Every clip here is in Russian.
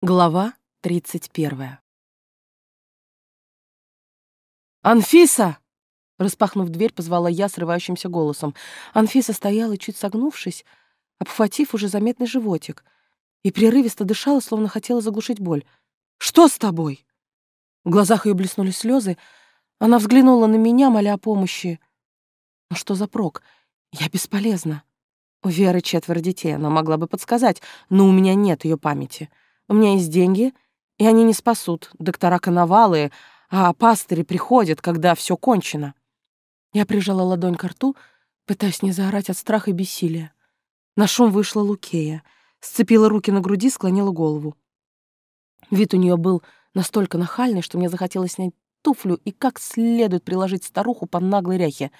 Глава 31. «Анфиса!» Распахнув дверь, позвала я срывающимся голосом. Анфиса стояла, чуть согнувшись, обхватив уже заметный животик, и прерывисто дышала, словно хотела заглушить боль. «Что с тобой?» В глазах ее блеснули слезы. Она взглянула на меня, моля о помощи. «Ну что за прок? Я бесполезна. У Веры четверо детей, она могла бы подсказать, но у меня нет ее памяти». У меня есть деньги, и они не спасут. Доктора коновалые, а пастыри приходят, когда все кончено. Я прижала ладонь к рту, пытаясь не заорать от страха и бессилия. На шум вышла Лукея, сцепила руки на груди, склонила голову. Вид у нее был настолько нахальный, что мне захотелось снять туфлю и как следует приложить старуху под наглой ряхе.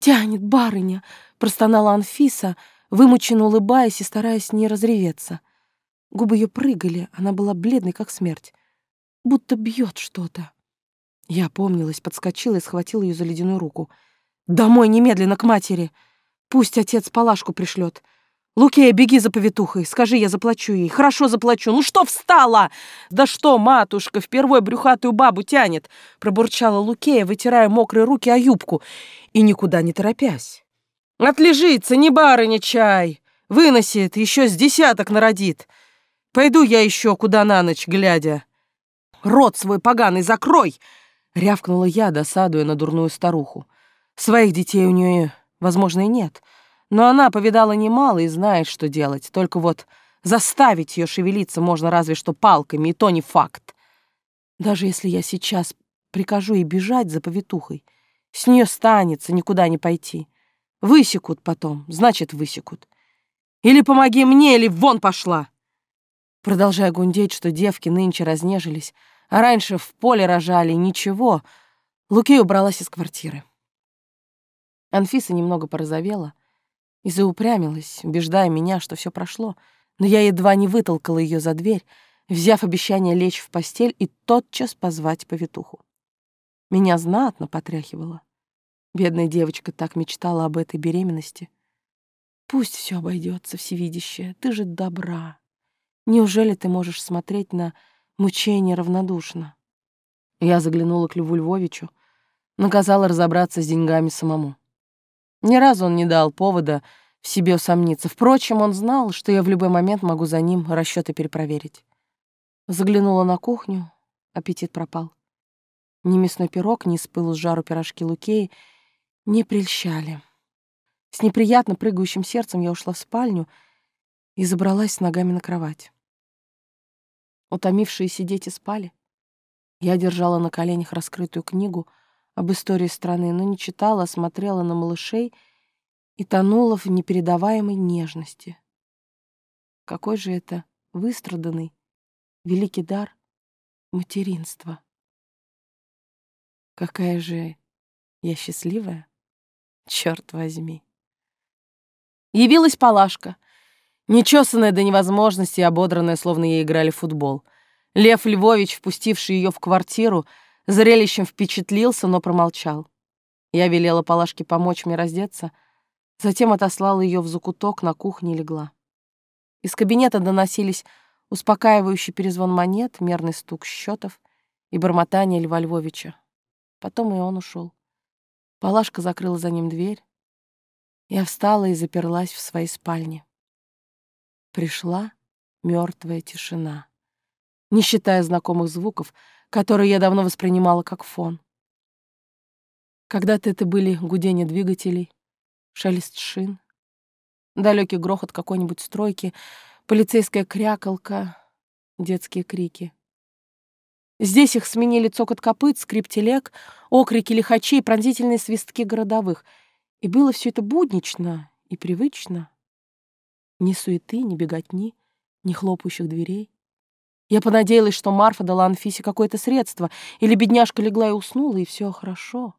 «Тянет, барыня!» — простонала Анфиса, вымученно улыбаясь и стараясь не разреветься. Губы ее прыгали, она была бледной, как смерть. Будто бьет что-то. Я опомнилась, подскочила и схватила ее за ледяную руку. «Домой немедленно к матери! Пусть отец палашку пришлет. Лукея, беги за повитухой, скажи, я заплачу ей. Хорошо заплачу. Ну что встала? Да что, матушка, впервой брюхатую бабу тянет!» Пробурчала Лукея, вытирая мокрые руки о юбку и никуда не торопясь. «Отлежится, не барыня чай! Выносит, еще с десяток народит!» Пойду я еще куда на ночь глядя. Рот свой поганый закрой!» — рявкнула я, досадуя на дурную старуху. Своих детей у нее, возможно, и нет, но она повидала немало и знает, что делать. Только вот заставить ее шевелиться можно разве что палками, и то не факт. Даже если я сейчас прикажу ей бежать за повитухой, с нее станется никуда не пойти. Высекут потом, значит, высекут. Или помоги мне, или вон пошла!» Продолжая гундеть, что девки нынче разнежились, а раньше в поле рожали, ничего, Лукей убралась из квартиры. Анфиса немного порозовела и заупрямилась, убеждая меня, что все прошло, но я едва не вытолкала ее за дверь, взяв обещание лечь в постель и тотчас позвать повитуху. Меня знатно потряхивало. Бедная девочка так мечтала об этой беременности. Пусть все обойдется, всевидящее, ты же добра. Неужели ты можешь смотреть на мучение равнодушно? Я заглянула к Льву Львовичу, наказала разобраться с деньгами самому. Ни разу он не дал повода в себе усомниться. Впрочем, он знал, что я в любой момент могу за ним расчеты перепроверить. Заглянула на кухню, аппетит пропал. Ни мясной пирог, ни с пылу с жару пирожки Лукеи не прельщали. С неприятно прыгающим сердцем я ушла в спальню и забралась с ногами на кровать. Утомившиеся дети спали. Я держала на коленях раскрытую книгу об истории страны, но не читала, а смотрела на малышей и тонула в непередаваемой нежности. Какой же это выстраданный, великий дар материнства. Какая же я счастливая, черт возьми. Явилась Палашка — Нечесанная до невозможности и ободранная, словно ей играли в футбол. Лев Львович, впустивший ее в квартиру, зрелищем впечатлился, но промолчал. Я велела Палашке помочь мне раздеться, затем отослала ее в закуток, на кухне легла. Из кабинета доносились успокаивающий перезвон монет, мерный стук счетов и бормотание Льва Львовича. Потом и он ушел. Палашка закрыла за ним дверь. Я встала и заперлась в своей спальне. Пришла мертвая тишина, не считая знакомых звуков, которые я давно воспринимала как фон. Когда-то это были гудение двигателей, шелест шин, далекий грохот какой-нибудь стройки, полицейская крякалка, детские крики. Здесь их сменили цокот копыт, скрип телег, окрики лихачей, пронзительные свистки городовых. И было все это буднично и привычно. Ни суеты, ни беготни, ни хлопающих дверей. Я понадеялась, что Марфа дала Анфисе какое-то средство, или бедняжка легла и уснула, и все хорошо.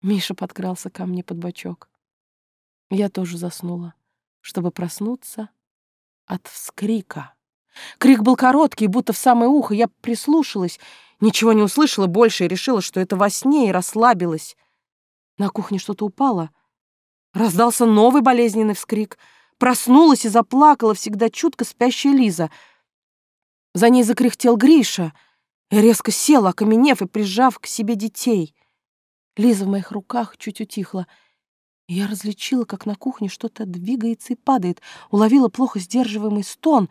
Миша подкрался ко мне под бочок. Я тоже заснула, чтобы проснуться от вскрика. Крик был короткий, будто в самое ухо. Я прислушалась, ничего не услышала больше и решила, что это во сне, и расслабилась. На кухне что-то упало. Раздался новый болезненный вскрик — Проснулась и заплакала всегда чутко спящая Лиза. За ней закряхтел Гриша. Я резко села, окаменев и прижав к себе детей. Лиза в моих руках чуть утихла. Я различила, как на кухне что-то двигается и падает, уловила плохо сдерживаемый стон.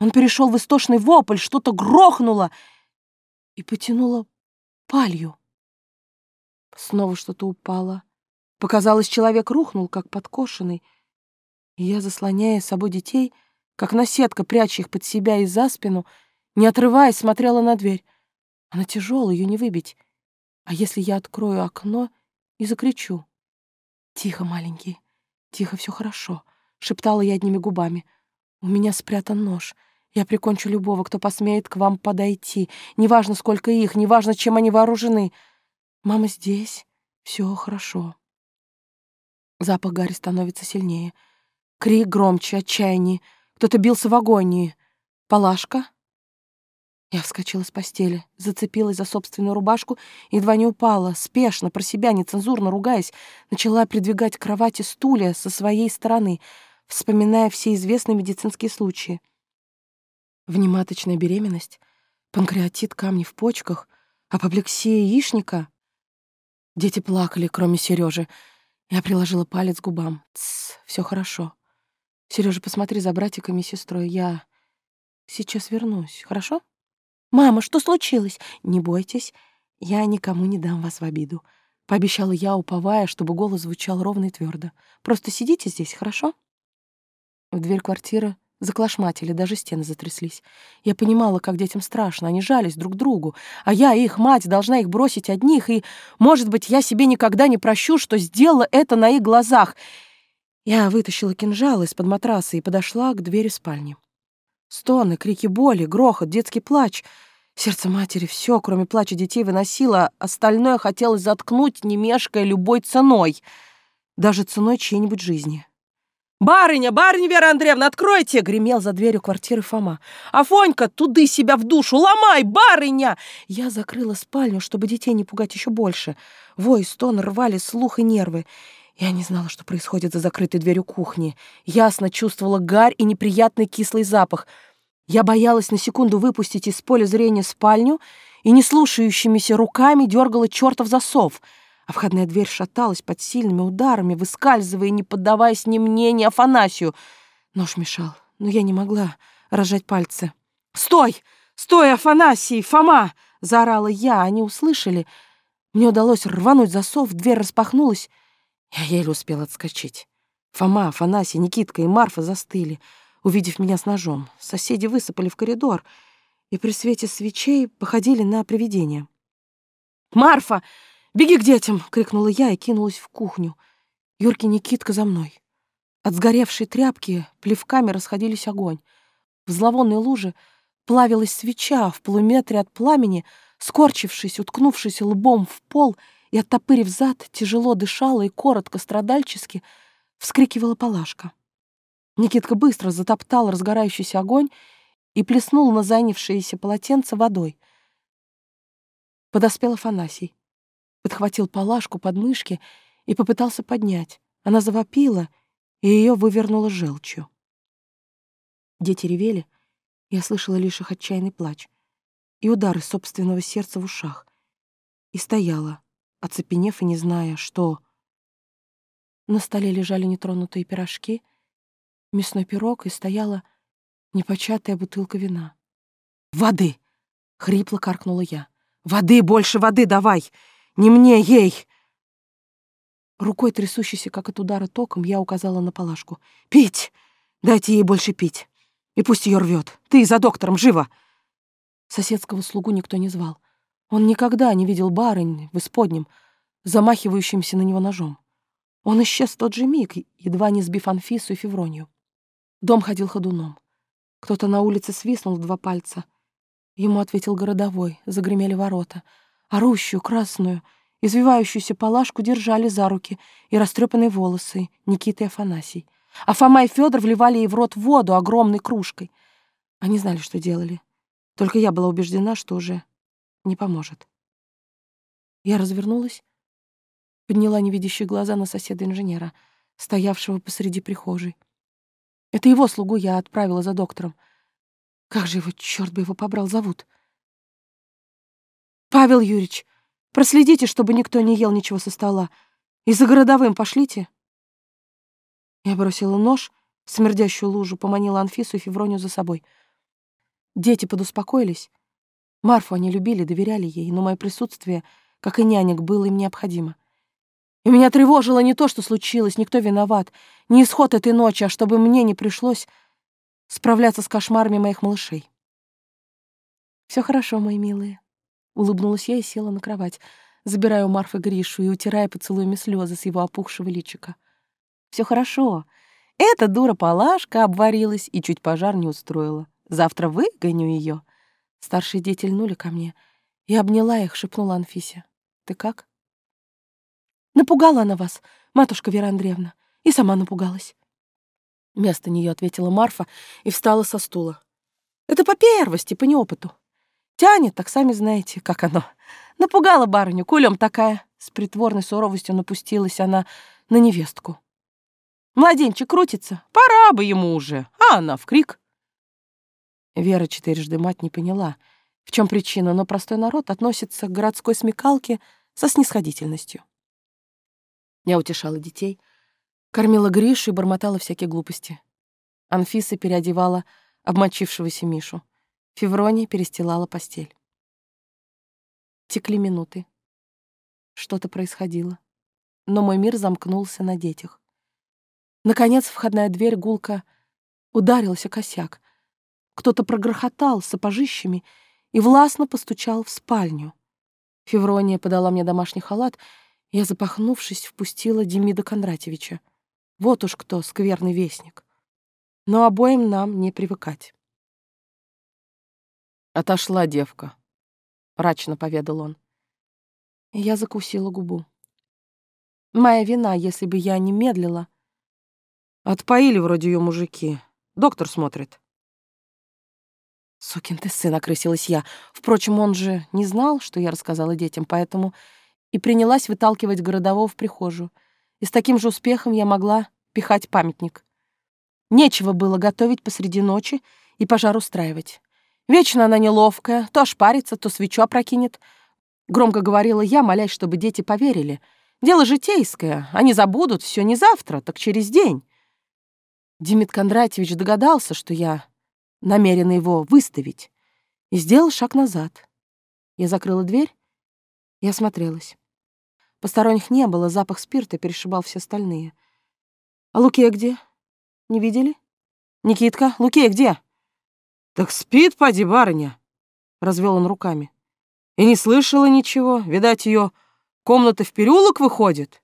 Он перешел в истошный вопль, что-то грохнуло и потянуло палью. Снова что-то упало. Показалось, человек рухнул, как подкошенный. Я, заслоняя собой детей, как наседка, пряча их под себя и за спину, не отрываясь, смотрела на дверь. Она тяжелая, ее не выбить. А если я открою окно и закричу? «Тихо, маленький, тихо, все хорошо», — шептала я одними губами. «У меня спрятан нож. Я прикончу любого, кто посмеет к вам подойти. Неважно, сколько их, неважно, чем они вооружены. Мама здесь, все хорошо». Запах Гарри становится сильнее. Крик громче, отчаяние. Кто-то бился в агонии. Палашка? Я вскочила с постели, зацепилась за собственную рубашку едва не упала, спешно, про себя, нецензурно ругаясь, начала придвигать кровати стулья со своей стороны, вспоминая все известные медицинские случаи. Внематочная беременность, панкреатит камни в почках, апоплексия яичника. Дети плакали, кроме Сережи. Я приложила палец к губам. Тсс, все хорошо. Сережа, посмотри за братиками и сестрой. Я сейчас вернусь, хорошо? Мама, что случилось? Не бойтесь, я никому не дам вас в обиду. Пообещала я, уповая, чтобы голос звучал ровно и твердо. Просто сидите здесь, хорошо? В дверь квартиры заклашматили, даже стены затряслись. Я понимала, как детям страшно, они жались друг другу, а я, их мать, должна их бросить одних, и, может быть, я себе никогда не прощу, что сделала это на их глазах — я вытащила кинжал из-под матраса и подошла к двери спальни. Стоны, крики боли, грохот, детский плач. Сердце матери все, кроме плача детей, выносило, остальное хотелось заткнуть, не мешкая любой ценой, даже ценой чьей-нибудь жизни. «Барыня, барыня Вера Андреевна, откройте!» — гремел за дверью квартиры Фома. «Афонька, туды себя в душу! Ломай, барыня!» Я закрыла спальню, чтобы детей не пугать еще больше. Вой стон рвали слух и нервы. Я не знала, что происходит за закрытой дверью кухни. Ясно чувствовала гарь и неприятный кислый запах. Я боялась на секунду выпустить из поля зрения спальню и не слушающимися руками дергала чертов засов, а входная дверь шаталась под сильными ударами, выскальзывая, не поддаваясь ни мне, ни Афанасию. Нож мешал, но я не могла рожать пальцы. «Стой! Стой, Афанасий! Фома!» — заорала я, они услышали. Мне удалось рвануть засов, дверь распахнулась, я еле успел отскочить. Фома, Афанасий, Никитка и Марфа застыли, увидев меня с ножом. Соседи высыпали в коридор и при свете свечей походили на привидения. «Марфа, беги к детям!» — крикнула я и кинулась в кухню. Юрки Никитка за мной. От сгоревшей тряпки плевками расходились огонь. В зловонной луже плавилась свеча в полуметре от пламени, скорчившись, уткнувшись лбом в пол — и, оттопырив зад, тяжело дышала и коротко, страдальчески вскрикивала Палашка. Никитка быстро затоптал разгорающийся огонь и плеснул на занявшееся полотенце водой. Подоспел Афанасий, подхватил Палашку под мышки и попытался поднять. Она завопила, и ее вывернуло желчью. Дети ревели, я слышала лишь их отчаянный плач и удары собственного сердца в ушах, и стояла, оцепенев и не зная, что... На столе лежали нетронутые пирожки, мясной пирог, и стояла непочатая бутылка вина. «Воды!» — хрипло каркнула я. «Воды, больше воды давай! Не мне, ей!» Рукой, трясущейся, как от удара током, я указала на Палашку. «Пить! Дайте ей больше пить! И пусть ее рвет! Ты за доктором, живо!» Соседского слугу никто не звал. Он никогда не видел барынь в исподнем, замахивающимся на него ножом. Он исчез в тот же миг, едва не сбив Анфису и Февронию. Дом ходил ходуном. Кто-то на улице свистнул два пальца. Ему ответил городовой, загремели ворота. Орущую, красную, извивающуюся палашку держали за руки и растрепанные волосы Никита и Афанасий. А Фома и Федор вливали ей в рот воду огромной кружкой. Они знали, что делали. Только я была убеждена, что уже не поможет. Я развернулась, подняла невидящие глаза на соседа-инженера, стоявшего посреди прихожей. Это его слугу я отправила за доктором. Как же его, черт бы его побрал, зовут? Павел Юрьевич, проследите, чтобы никто не ел ничего со стола. И за городовым пошлите. Я бросила нож в смердящую лужу, поманила Анфису и Февронию за собой. Дети подуспокоились. Марфу они любили, доверяли ей, но мое присутствие, как и нянек, было им необходимо. И меня тревожило не то, что случилось, никто виноват, не исход этой ночи, а чтобы мне не пришлось справляться с кошмарами моих малышей. Все хорошо, мои милые», — улыбнулась я и села на кровать, забирая у Марфы Гришу и утирая поцелуями слезы с его опухшего личика. Все хорошо. Эта дура Палашка обварилась и чуть пожар не устроила. Завтра выгоню ее. Старшие дети льнули ко мне. Я обняла их, шепнула Анфисе. «Ты как?» «Напугала она вас, матушка Вера Андреевна, и сама напугалась». Вместо нее ответила Марфа и встала со стула. «Это по первости, по неопыту. Тянет, так сами знаете, как оно. Напугала барыню, кулем такая». С притворной суровостью напустилась она на невестку. «Младенчик крутится, пора бы ему уже, а она в крик». Вера четырежды мать не поняла, в чем причина, но простой народ относится к городской смекалке со снисходительностью. Я утешала детей, кормила Гришу и бормотала всякие глупости. Анфиса переодевала обмочившегося Мишу. Феврония перестилала постель. Текли минуты. Что-то происходило. Но мой мир замкнулся на детях. Наконец входная дверь гулко ударилась о косяк. Кто-то прогрохотал сапожищами и властно постучал в спальню. Феврония подала мне домашний халат — я, запахнувшись, впустила Демида Кондратьевича. Вот уж кто, скверный вестник. Но обоим нам не привыкать. «Отошла девка», — мрачно поведал он. я закусила губу. Моя вина, если бы я не медлила. Отпоили вроде ее мужики. Доктор смотрит. Сукин ты сын, окрысилась я. Впрочем, он же не знал, что я рассказала детям, поэтому и принялась выталкивать городового в прихожую. И с таким же успехом я могла пихать памятник. Нечего было готовить посреди ночи и пожар устраивать. Вечно она неловкая, то ошпарится, то свечу опрокинет. Громко говорила я, молясь, чтобы дети поверили. Дело житейское, они забудут все не завтра, так через день. Демид Кондратьевич догадался, что я намерена его выставить, и сделал шаг назад. Я закрыла дверь и осмотрелась. Посторонних не было, запах спирта перешибал все остальные. «А Лукея где? Не видели? Никитка, Лукея где?» «Так спит, поди, барыня!» — развел он руками. «И не слышала ничего. Видать, ее комната в переулок выходит».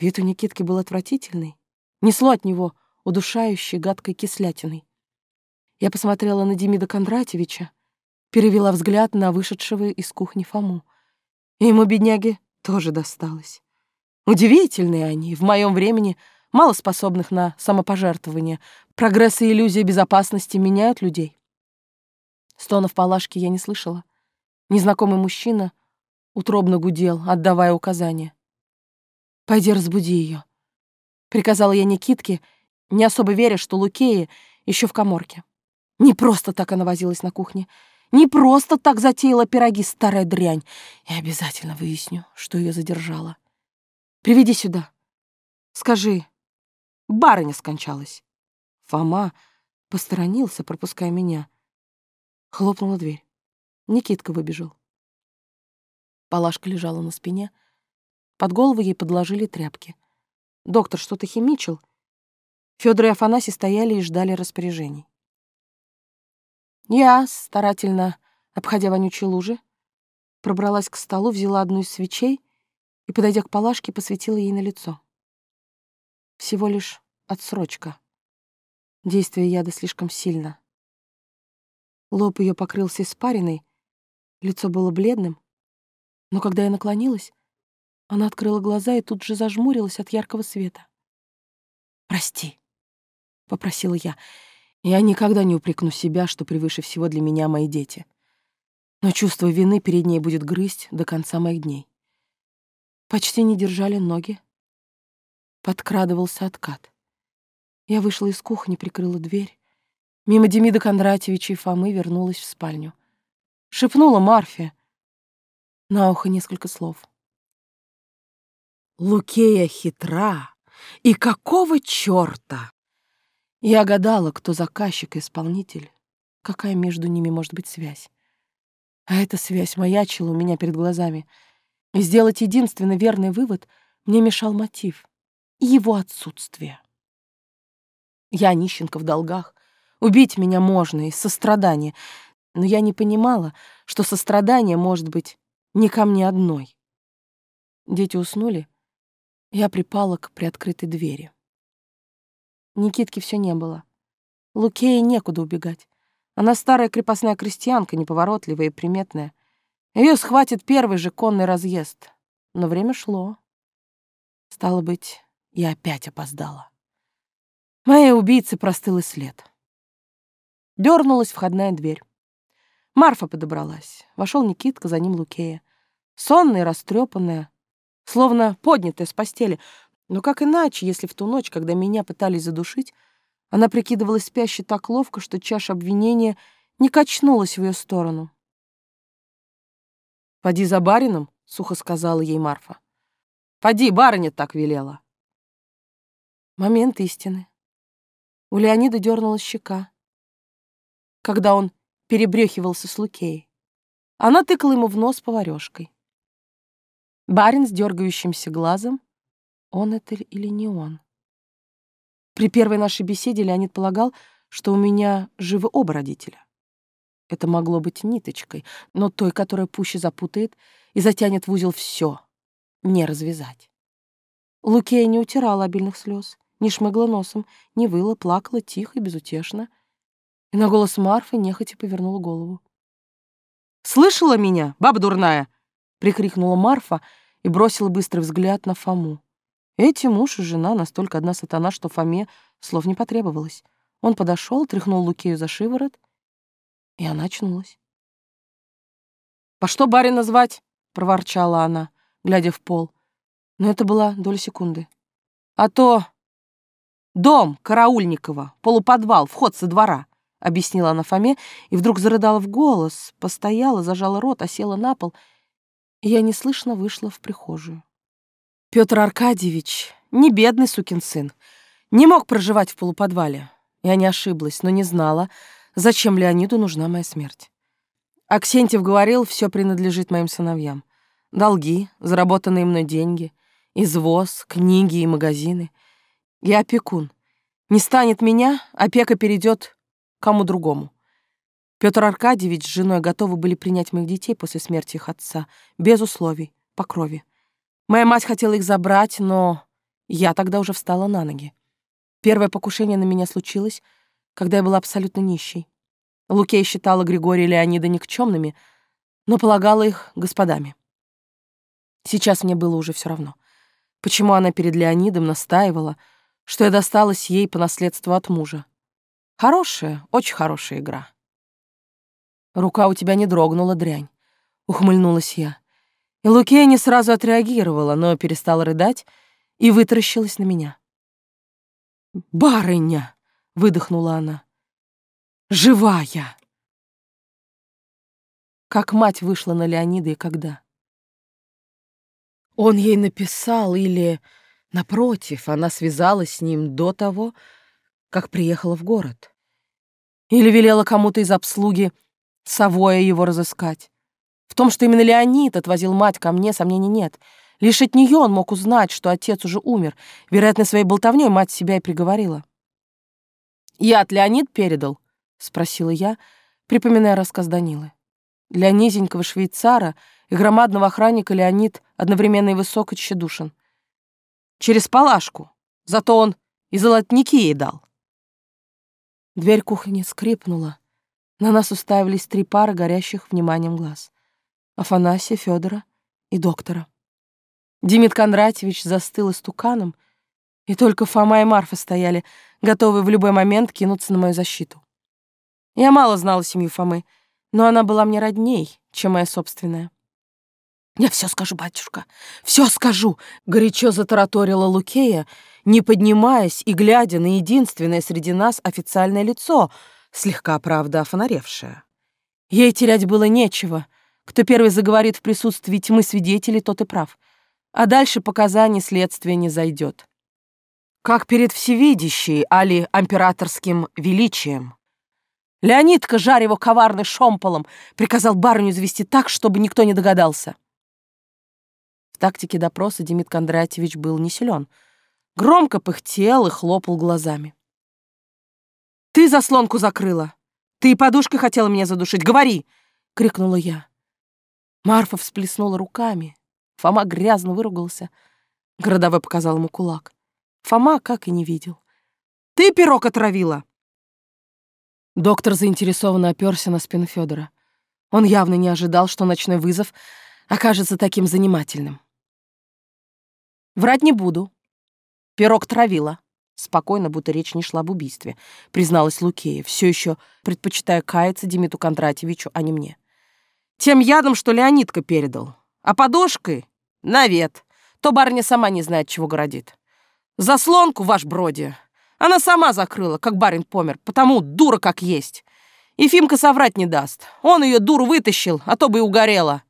Вид у Никитки был отвратительный. Несло от него удушающей гадкой кислятиной. Я посмотрела на Демида Кондратьевича, перевела взгляд на вышедшего из кухни Фому. Ему, бедняги, тоже досталось. Удивительные они, в моем времени мало способных на самопожертвование. Прогресс и иллюзия безопасности меняют людей. Стонов Палашки я не слышала. Незнакомый мужчина утробно гудел, отдавая указания. «Пойди разбуди ее», — приказала я Никитке, не особо веря, что Лукея еще в коморке. Не просто так она возилась на кухне — не просто так затеяла пироги старая дрянь. Я обязательно выясню, что ее задержало. Приведи сюда. Скажи, барыня скончалась. Фома посторонился, пропуская меня. Хлопнула дверь. Никитка выбежал. Палашка лежала на спине. Под голову ей подложили тряпки. Доктор что-то химичил. Фёдор и Афанасий стояли и ждали распоряжений. Я, старательно обходя вонючие лужи, пробралась к столу, взяла одну из свечей и, подойдя к Палашке, посветила ей на лицо. Всего лишь отсрочка. Действие яда слишком сильно. Лоб ее покрылся испариной, лицо было бледным, но когда я наклонилась, она открыла глаза и тут же зажмурилась от яркого света. «Прости», — попросила я, — я никогда не упрекну себя, что превыше всего для меня мои дети. Но чувство вины перед ней будет грызть до конца моих дней. Почти не держали ноги. Подкрадывался откат. Я вышла из кухни, прикрыла дверь Мимо Демида Кондратьевича и Фомы вернулась в спальню. Шепнула Марфе на ухо несколько слов. Лукея хитра, и какого чёрта? Я гадала, кто заказчик и исполнитель, какая между ними может быть связь. А эта связь маячила у меня перед глазами. И сделать единственно верный вывод мне мешал мотив — его отсутствие. Я нищенка в долгах. Убить меня можно из сострадания, но я не понимала, что сострадание может быть не ко мне одной. Дети уснули, я припала к приоткрытой двери. Никитки все не было. Лукее некуда убегать. Она старая крепостная крестьянка, неповоротливая и приметная. Ее схватит первый же конный разъезд. Но время шло. Стало быть, я опять опоздала. Моей убийце простыл и след. Дернулась входная дверь. Марфа подобралась. Вошел Никитка, за ним Лукея. Сонная, растрепанная, словно поднятая с постели. Но как иначе, если в ту ночь, когда меня пытались задушить, она прикидывалась спящей так ловко, что чаша обвинения не качнулась в ее сторону. «Поди за барином», — сухо сказала ей Марфа. «Поди, барыня так велела». Момент истины. У Леонида дернулась щека, когда он перебрехивался с Лукеей. Она тыкала ему в нос поварёшкой. Барин с дергающимся глазом. Он это или не он? При первой нашей беседе Леонид полагал, что у меня живы оба родителя. Это могло быть ниточкой, но той, которая пуще запутает и затянет в узел все, не развязать. Лукея не утирала обильных слез, не шмыгла носом, не выла, плакала тихо и безутешно. И на голос Марфы нехотя повернула голову. «Слышала меня, баба дурная?» — прикрикнула Марфа и бросила быстрый взгляд на Фому. Эти муж и жена настолько одна сатана, что Фоме слов не потребовалось. Он подошел, тряхнул Лукею за шиворот, и она очнулась. «По что барина звать?» — проворчала она, глядя в пол. Но это была доля секунды. «А то дом Караульникова, полуподвал, вход со двора», — объяснила она Фоме, и вдруг зарыдала в голос, постояла, зажала рот, осела на пол, и я неслышно вышла в прихожую. Петр Аркадьевич, не бедный сукин сын, не мог проживать в полуподвале. Я не ошиблась, но не знала, зачем Леониду нужна моя смерть. Аксентьев говорил, все принадлежит моим сыновьям. Долги, заработанные мной деньги, извоз, книги и магазины. Я опекун. Не станет меня, опека перейдет кому другому. Петр Аркадьевич с женой готовы были принять моих детей после смерти их отца, без условий, по крови. Моя мать хотела их забрать, но я тогда уже встала на ноги. Первое покушение на меня случилось, когда я была абсолютно нищей. Лукея считала Григория и Леонида никчемными, но полагала их господами. Сейчас мне было уже все равно. Почему она перед Леонидом настаивала, что я досталась ей по наследству от мужа? Хорошая, очень хорошая игра. Рука у тебя не дрогнула, дрянь. Ухмыльнулась я. И Лукея не сразу отреагировала, но перестала рыдать и вытаращилась на меня. «Барыня!» — выдохнула она. «Живая!» Как мать вышла на Леонида и когда? Он ей написал или, напротив, она связалась с ним до того, как приехала в город. Или велела кому-то из обслуги Савоя его разыскать. Том, что именно Леонид отвозил мать ко мне, сомнений нет. Лишь от нее он мог узнать, что отец уже умер. Вероятно, своей болтовней мать себя и приговорила. «Я от Леонид передал?» — спросила я, припоминая рассказ Данилы. Для низенького швейцара и громадного охранника Леонид одновременно и высок и тщедушен. Через палашку. Зато он и золотники ей дал. Дверь кухни скрипнула. На нас уставились три пары горящих вниманием глаз. Афанасия, Федора и доктора. Демид Кондратьевич застыл истуканом, и только Фома и Марфа стояли, готовые в любой момент кинуться на мою защиту. Я мало знала семью Фомы, но она была мне родней, чем моя собственная. «Я все скажу, батюшка, все скажу!» — горячо затараторила Лукея, не поднимаясь и глядя на единственное среди нас официальное лицо, слегка, правда, фонаревшая. Ей терять было нечего. Кто первый заговорит в присутствии тьмы свидетелей, тот и прав. А дальше показаний следствия не зайдет. Как перед всевидящей, али императорским величием. Леонидка, жарь его коварный шомполом, приказал барыню завести так, чтобы никто не догадался. В тактике допроса Демид Кондратьевич был не силен. Громко пыхтел и хлопал глазами. «Ты заслонку закрыла! Ты подушкой хотела меня задушить! Говори!» — крикнула я. Марфа всплеснула руками. Фома грязно выругался. Городовой показал ему кулак. Фома как и не видел. «Ты пирог отравила!» Доктор заинтересованно оперся на спину Федора. Он явно не ожидал, что ночной вызов окажется таким занимательным. «Врать не буду. Пирог травила», — спокойно, будто речь не шла об убийстве, призналась Лукея, все еще предпочитая каяться Демиту Кондратьевичу, а не мне. «Тем ядом, что Леонидка передал. А подошкой — навет. То барыня сама не знает, чего городит. Заслонку, ваш броди, она сама закрыла, как барин помер, потому дура как есть. И Фимка соврать не даст. Он ее дуру вытащил, а то бы и угорела.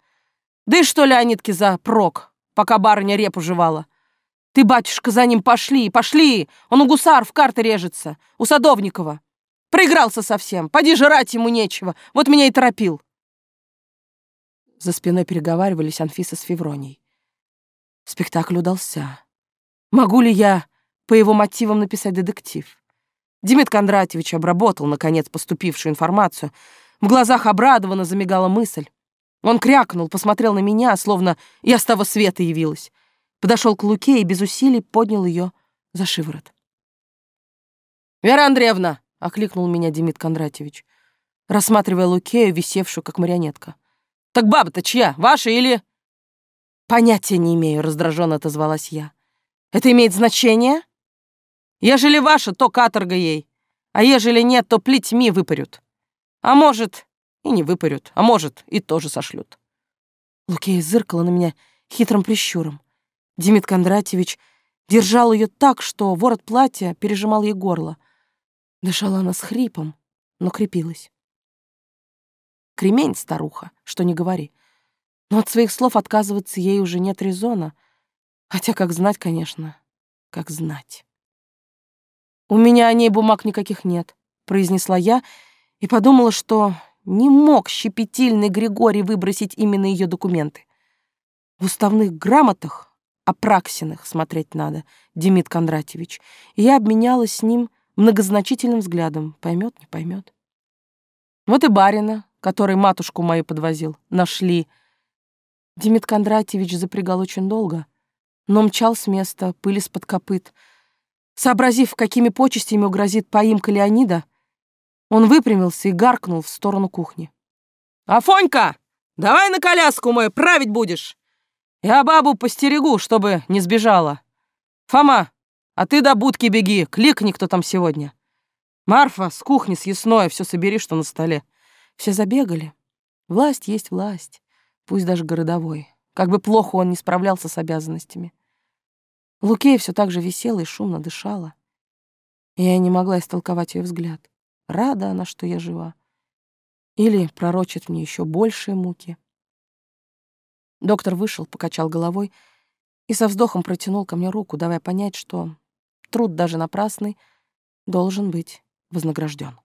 Да и что Леонидке за прок, пока барыня репу жевала? Ты, батюшка, за ним пошли, пошли! Он у гусар в карты режется, у Садовникова. Проигрался совсем, поди жрать ему нечего, вот меня и торопил. За спиной переговаривались Анфиса с Февронией. Спектакль удался. Могу ли я по его мотивам написать детектив. Демид Кондратьевич обработал, наконец, поступившую информацию. В глазах обрадованно замигала мысль. Он крякнул, посмотрел на меня, словно я с того света явилась. Подошел к Луке и без усилий поднял ее за шиворот. «Вера Андреевна!» — окликнул меня Демид Кондратьевич, рассматривая Лукею, висевшую как марионетка. «Так баба-то чья? Ваша или...» «Понятия не имею», — раздраженно отозвалась я. «Это имеет значение?» Ежели ваша, то каторга ей, а ежели нет, то плетьми выпарют. А может, и не выпарют, а может, и тоже сошлют. Лукея зыркала на меня хитрым прищуром. Демид Кондратьевич держал ее так, что ворот платья пережимал ей горло. Дышала она с хрипом, но крепилась. Кремень старуха, что не говори. Но от своих слов отказываться ей уже нет резона. Хотя, как знать, конечно, как знать. «У меня о ней бумаг никаких нет», — произнесла я и подумала, что не мог щепетильный Григорий выбросить именно ее документы. В уставных грамотах Апраксиных смотреть надо, Демид Кондратьевич, и я обменялась с ним многозначительным взглядом. Поймет, не поймет. Вот и барина, который матушку мою подвозил, нашли. Демид Кондратьевич запрягал очень долго, но мчал с места, пыль из-под копыт — Сообразив, какими почестями угрозит поимка Леонида, он выпрямился и гаркнул в сторону кухни. «Афонька, давай на коляску мою править будешь! Я бабу постерегу, чтобы не сбежала. Фома, а ты до будки беги, кликни, кто там сегодня. Марфа, с кухни съестное все собери, что на столе». Все забегали. Власть есть власть, пусть даже городовой. Как бы плохо он не справлялся с обязанностями. Лукея все так же висела и шумно дышала. Я не могла истолковать ее взгляд. Рада она, что я жива. Или пророчит мне еще большие муки. Доктор вышел, покачал головой и со вздохом протянул ко мне руку, давая понять, что труд даже напрасный должен быть вознагражден.